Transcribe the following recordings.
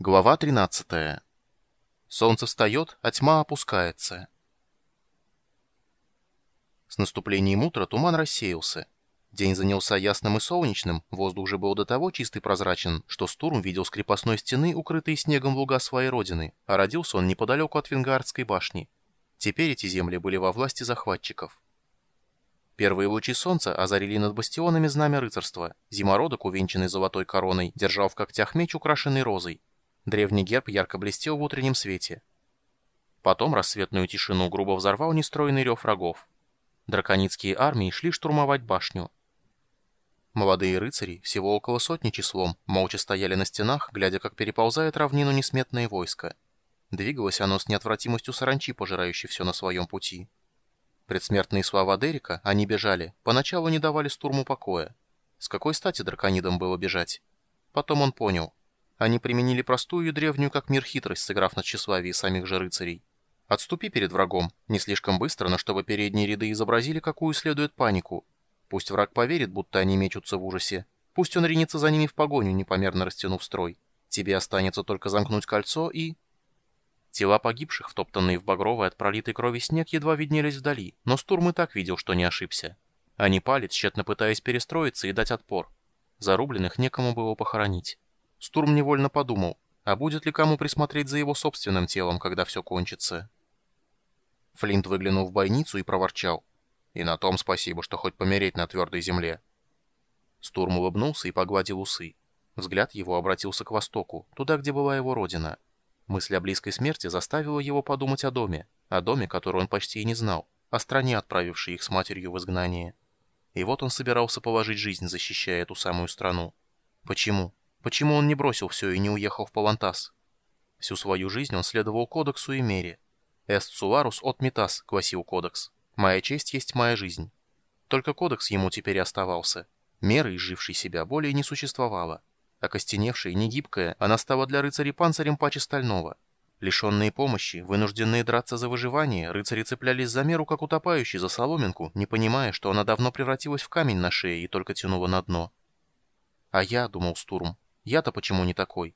Глава 13. Солнце встает, а тьма опускается. С наступлением утра туман рассеялся. День занялся ясным и солнечным, воздух уже был до того чистый прозрачен, что Стурм видел с крепостной стены, укрытые снегом луга своей родины, а родился он неподалеку от Венгардской башни. Теперь эти земли были во власти захватчиков. Первые лучи солнца озарили над бастионами знамя рыцарства. Зимородок, увенчанный золотой короной, держал в когтях меч, украшенный розой. Древний герб ярко блестел в утреннем свете. Потом рассветную тишину грубо взорвал нестроенный рев врагов. Драконицкие армии шли штурмовать башню. Молодые рыцари, всего около сотни числом, молча стояли на стенах, глядя, как переползает равнину несметное войско. Двигалось оно с неотвратимостью саранчи, пожирающей все на своем пути. Предсмертные слова Дерека, они бежали, поначалу не давали стурму покоя. С какой стати драконидам было бежать? Потом он понял. Они применили простую и древнюю как мир хитрость, сыграв на тщеславии самих же рыцарей. Отступи перед врагом, не слишком быстро, но чтобы передние ряды изобразили, какую следует панику. Пусть враг поверит, будто они мечутся в ужасе. Пусть он ринется за ними в погоню, непомерно растянув строй. Тебе останется только замкнуть кольцо и... Тела погибших, втоптанные в багровый от пролитой крови снег, едва виднелись вдали, но Стурм и так видел, что не ошибся. Они пали, тщетно пытаясь перестроиться и дать отпор. Зарубленных некому было похоронить. Стурм невольно подумал, а будет ли кому присмотреть за его собственным телом, когда все кончится? Флинт выглянул в бойницу и проворчал. И на том спасибо, что хоть помереть на твердой земле. Стурм улыбнулся и погладил усы. Взгляд его обратился к востоку, туда, где была его родина. Мысль о близкой смерти заставила его подумать о доме, о доме, который он почти и не знал, о стране, отправившей их с матерью в изгнание. И вот он собирался положить жизнь, защищая эту самую страну. Почему? Почему он не бросил все и не уехал в Палантас? Всю свою жизнь он следовал кодексу и мере. «Эст суларус от метас», — гласил кодекс. «Моя честь есть моя жизнь». Только кодекс ему теперь оставался. Меры, изжившей себя, более не существовало. Окостеневшая, негибкая, она стала для рыцарей панцирем паче стального. Лишенные помощи, вынужденные драться за выживание, рыцари цеплялись за меру, как утопающий за соломинку, не понимая, что она давно превратилась в камень на шее и только тянула на дно. «А я», — думал Стурм, — «я-то почему не такой?»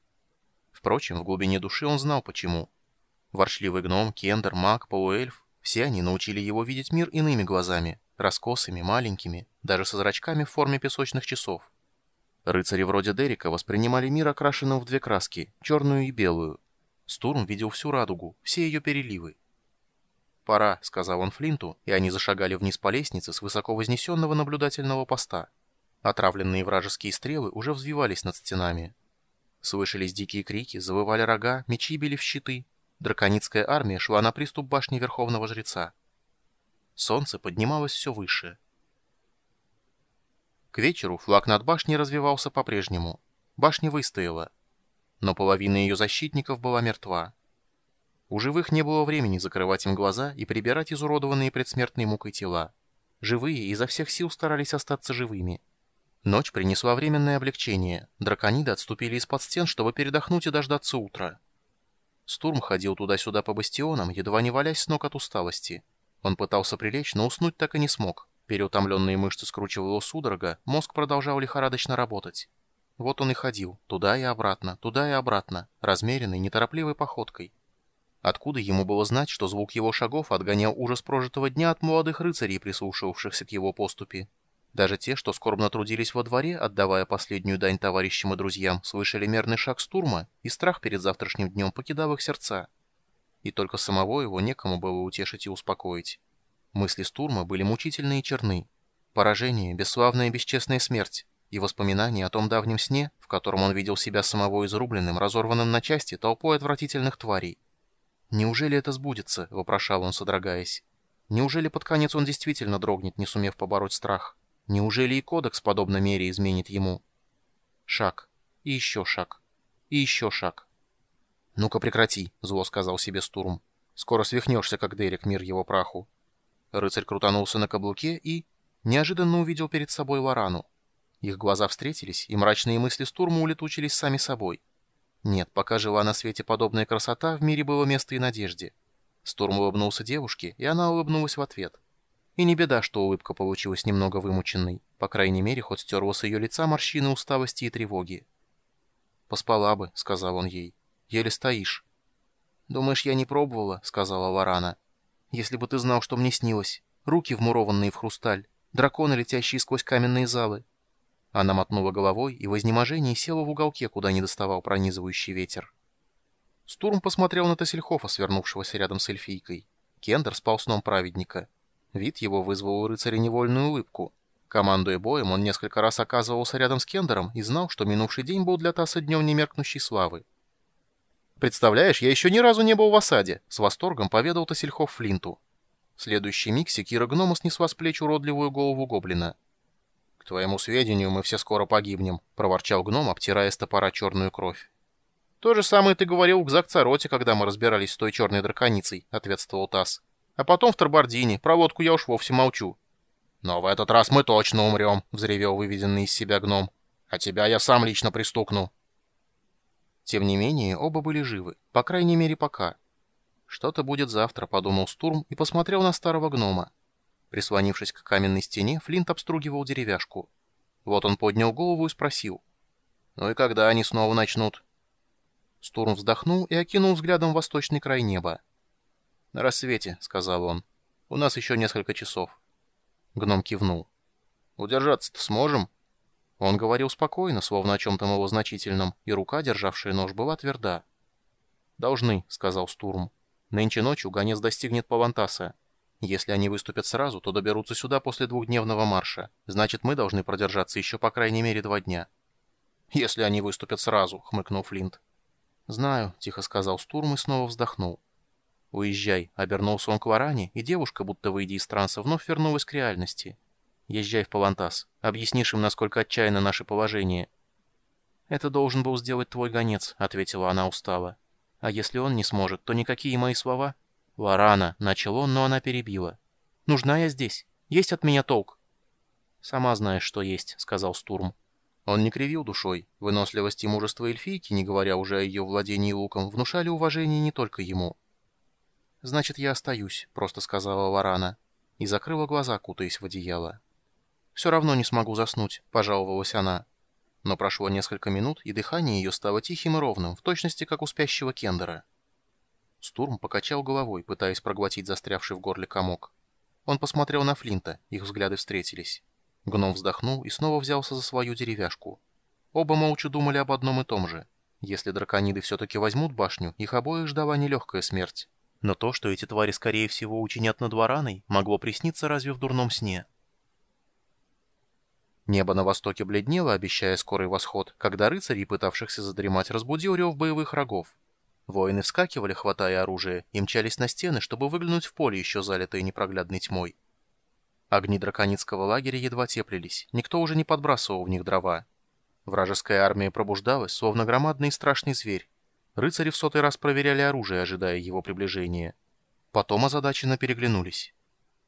Впрочем, в глубине души он знал, почему. Воршливый гном, кендер, маг, полуэльф — все они научили его видеть мир иными глазами, раскосыми, маленькими, даже со зрачками в форме песочных часов. Рыцари вроде Дерека воспринимали мир окрашенным в две краски, черную и белую. Стурм видел всю радугу, все ее переливы. «Пора», — сказал он Флинту, и они зашагали вниз по лестнице с высоко вознесенного наблюдательного поста. Отравленные вражеские стрелы уже взвивались над стенами. Слышались дикие крики, завывали рога, мечи били в щиты. Драконицкая армия шла на приступ башни Верховного Жреца. Солнце поднималось все выше. К вечеру флаг над башней развивался по-прежнему. Башня выстояла. Но половина ее защитников была мертва. У живых не было времени закрывать им глаза и прибирать изуродованные предсмертной мукой тела. Живые изо всех сил старались остаться живыми. Ночь принесла временное облегчение. Дракониды отступили из-под стен, чтобы передохнуть и дождаться утра. Стурм ходил туда-сюда по бастионам, едва не валясь с ног от усталости. Он пытался прилечь, но уснуть так и не смог. Переутомленные мышцы скручивало судорога, мозг продолжал лихорадочно работать. Вот он и ходил, туда и обратно, туда и обратно, размеренной, неторопливой походкой. Откуда ему было знать, что звук его шагов отгонял ужас прожитого дня от молодых рыцарей, прислушивавшихся к его поступе? Даже те, что скорбно трудились во дворе, отдавая последнюю дань товарищам и друзьям, слышали мерный шаг стурма, и страх перед завтрашним днем покидал их сердца. И только самого его некому было утешить и успокоить. Мысли Стурма были мучительные и черны. Поражение, бесславная и бесчестная смерть и воспоминания о том давнем сне, в котором он видел себя самого изрубленным, разорванным на части толпой отвратительных тварей. «Неужели это сбудется?» — вопрошал он, содрогаясь. «Неужели под конец он действительно дрогнет, не сумев побороть страх? Неужели и кодекс, подобно мере, изменит ему?» Шаг. И еще шаг. И еще шаг. «Ну-ка прекрати», — зло сказал себе Стурм. «Скоро свихнешься, как Дерек, мир его праху». Рыцарь крутанулся на каблуке и... неожиданно увидел перед собой Лорану. Их глаза встретились, и мрачные мысли Стурма улетучились сами собой. Нет, пока жила на свете подобная красота, в мире было место и надежде. Стурм улыбнулся девушке, и она улыбнулась в ответ. И не беда, что улыбка получилась немного вымученной. По крайней мере, хоть стерла с ее лица морщины усталости и тревоги. «Поспала бы», — сказал он ей. еле стоишь». «Думаешь, я не пробовала?» — сказала Варана. «Если бы ты знал, что мне снилось. Руки, вмурованные в хрусталь, драконы, летящие сквозь каменные залы». Она мотнула головой и в изнеможении села в уголке, куда не доставал пронизывающий ветер. Стурм посмотрел на Тассельхофа, свернувшегося рядом с эльфийкой. Кендер спал сном праведника. Вид его вызвал у рыцаря невольную улыбку. Командуя боем, он несколько раз оказывался рядом с Кендером и знал, что минувший день был для Тасса днем немеркнущей славы. «Представляешь, я еще ни разу не был в осаде», — с восторгом поведал Тассельхоф Флинту. В следующий миг секира гнома снесла с плеч уродливую голову гоблина. «К твоему сведению, мы все скоро погибнем», — проворчал гном, обтирая с топора черную кровь. «То же самое ты говорил к Закцароте, когда мы разбирались с той черной драконицей», — ответствовал Тасс. «А потом в Тарбардине. Про лодку я уж вовсе молчу». «Но в этот раз мы точно умрем», — взревел выведенный из себя гном. «А тебя я сам лично пристукну». Тем не менее, оба были живы, по крайней мере, пока. «Что-то будет завтра», — подумал Стурм и посмотрел на старого гнома. Прислонившись к каменной стене, Флинт обстругивал деревяшку. Вот он поднял голову и спросил. «Ну и когда они снова начнут?» Стурм вздохнул и окинул взглядом восточный край неба. «На рассвете», — сказал он. «У нас еще несколько часов». Гном кивнул. «Удержаться-то сможем?» Он говорил спокойно, словно о чем-то малозначительном, и рука, державшая нож, была тверда. «Должны», — сказал Стурм. «Нынче ночью гонец достигнет Павантаса. Если они выступят сразу, то доберутся сюда после двухдневного марша. Значит, мы должны продержаться еще по крайней мере два дня». «Если они выступят сразу», — хмыкнул Флинт. «Знаю», — тихо сказал Стурм и снова вздохнул. «Уезжай», — обернулся он к Варане, и девушка, будто выйдя из транса, вновь вернулась к реальности. «Езжай в Палантас. Объяснишь им, насколько отчаянно наше положение». «Это должен был сделать твой гонец», — ответила она устало. «А если он не сможет, то никакие мои слова...» «Варана», — начал он, но она перебила. «Нужна я здесь. Есть от меня толк». «Сама знаешь, что есть», — сказал Стурм. Он не кривил душой. Выносливость и мужество эльфийки, не говоря уже о ее владении луком, внушали уважение не только ему. «Значит, я остаюсь», — просто сказала Варана. И закрыла глаза, кутаясь в одеяло. «Все равно не смогу заснуть», — пожаловалась она. Но прошло несколько минут, и дыхание ее стало тихим и ровным, в точности, как у спящего кендера. Стурм покачал головой, пытаясь проглотить застрявший в горле комок. Он посмотрел на Флинта, их взгляды встретились. Гном вздохнул и снова взялся за свою деревяшку. Оба молча думали об одном и том же. Если дракониды все-таки возьмут башню, их обоих ждала нелегкая смерть. Но то, что эти твари, скорее всего, учинят над вараной, могло присниться разве в дурном сне. Небо на востоке бледнело, обещая скорый восход, когда рыцари, пытавшихся задремать, разбудил рев боевых рогов. Воины вскакивали, хватая оружие, и мчались на стены, чтобы выглянуть в поле, еще залитое непроглядной тьмой. Огни драконицкого лагеря едва теплились, никто уже не подбрасывал в них дрова. Вражеская армия пробуждалась, словно громадный и страшный зверь. Рыцари в сотый раз проверяли оружие, ожидая его приближения. Потом озадаченно переглянулись.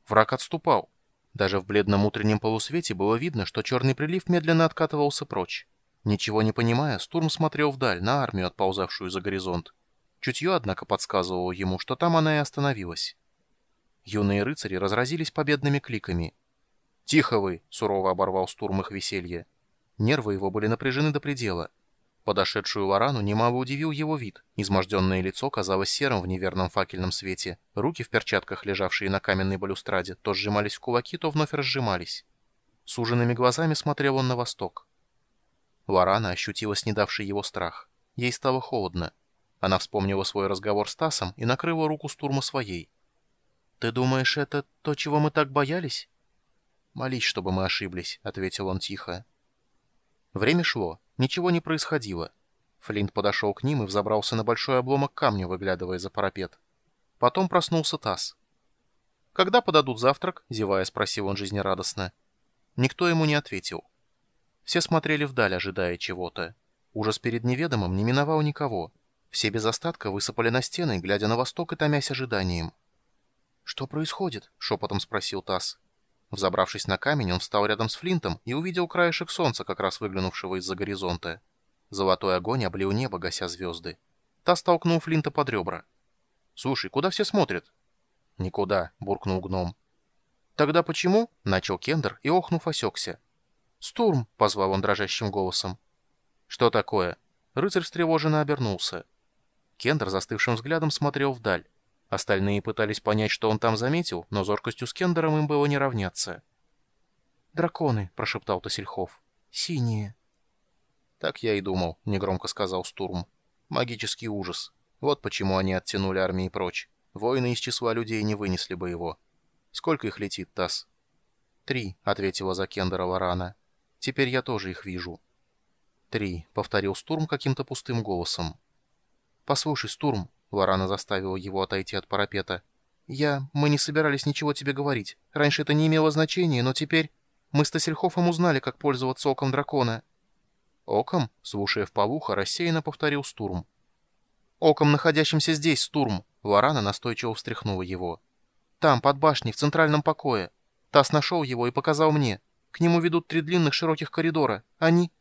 Враг отступал. Даже в бледном утреннем полусвете было видно, что черный прилив медленно откатывался прочь. Ничего не понимая, Стурм смотрел вдаль, на армию, отползавшую за горизонт. Чутье, однако, подсказывало ему, что там она и остановилась. Юные рыцари разразились победными кликами. «Тихо вы!» — сурово оборвал Стурм их веселье. Нервы его были напряжены до предела. Подошедшую Лорану немало удивил его вид. Изможденное лицо казалось серым в неверном факельном свете. Руки в перчатках, лежавшие на каменной балюстраде, то сжимались в кулаки, то вновь разжимались. Суженными глазами смотрел он на восток. Лорана ощутила снедавший его страх. Ей стало холодно. Она вспомнила свой разговор с Тасом и накрыла руку Стурма своей. «Ты думаешь, это то, чего мы так боялись?» «Молись, чтобы мы ошиблись», — ответил он тихо. Время шло. Ничего не происходило. Флинт подошел к ним и взобрался на большой обломок камня, выглядывая за парапет. Потом проснулся Тасс. «Когда подадут завтрак?» — зевая, спросил он жизнерадостно. Никто ему не ответил. Все смотрели вдаль, ожидая чего-то. Ужас перед неведомым не миновал никого. Все без остатка высыпали на стены, глядя на восток и томясь ожиданием. «Что происходит?» — шепотом спросил Тасс. Взобравшись на камень, он встал рядом с Флинтом и увидел краешек солнца, как раз выглянувшего из-за горизонта. Золотой огонь облил небо, гася звезды. Тасс толкнул Флинта под ребра. «Слушай, куда все смотрят?» «Никуда», — буркнул гном. «Тогда почему?» — начал Кендер и, охнув, осекся. «Стурм!» — позвал он дрожащим голосом. «Что такое?» Рыцарь встревоженно обернулся. Кендер застывшим взглядом смотрел вдаль. Остальные пытались понять, что он там заметил, но зоркостью с Кендером им было не равняться. «Драконы», — прошептал Тосельхов. «Синие». «Так я и думал», — негромко сказал Стурм. «Магический ужас. Вот почему они оттянули армии прочь. Воины из числа людей не вынесли бы его. Сколько их летит, Тасс?» «Три», — ответила за Кендера Варана. «Теперь я тоже их вижу». «Три», — повторил Стурм каким-то пустым голосом. «Послушай, Стурм», — Варана заставила его отойти от парапета. «Я... Мы не собирались ничего тебе говорить. Раньше это не имело значения, но теперь... Мы с Тассельхофом узнали, как пользоваться оком дракона». «Оком?» — слушая в полухо, рассеянно повторил Стурм. «Оком, находящимся здесь, Стурм!» Варана настойчиво встряхнула его. «Там, под башней, в центральном покое. Тасс нашел его и показал мне. К нему ведут три длинных широких коридора. Они...»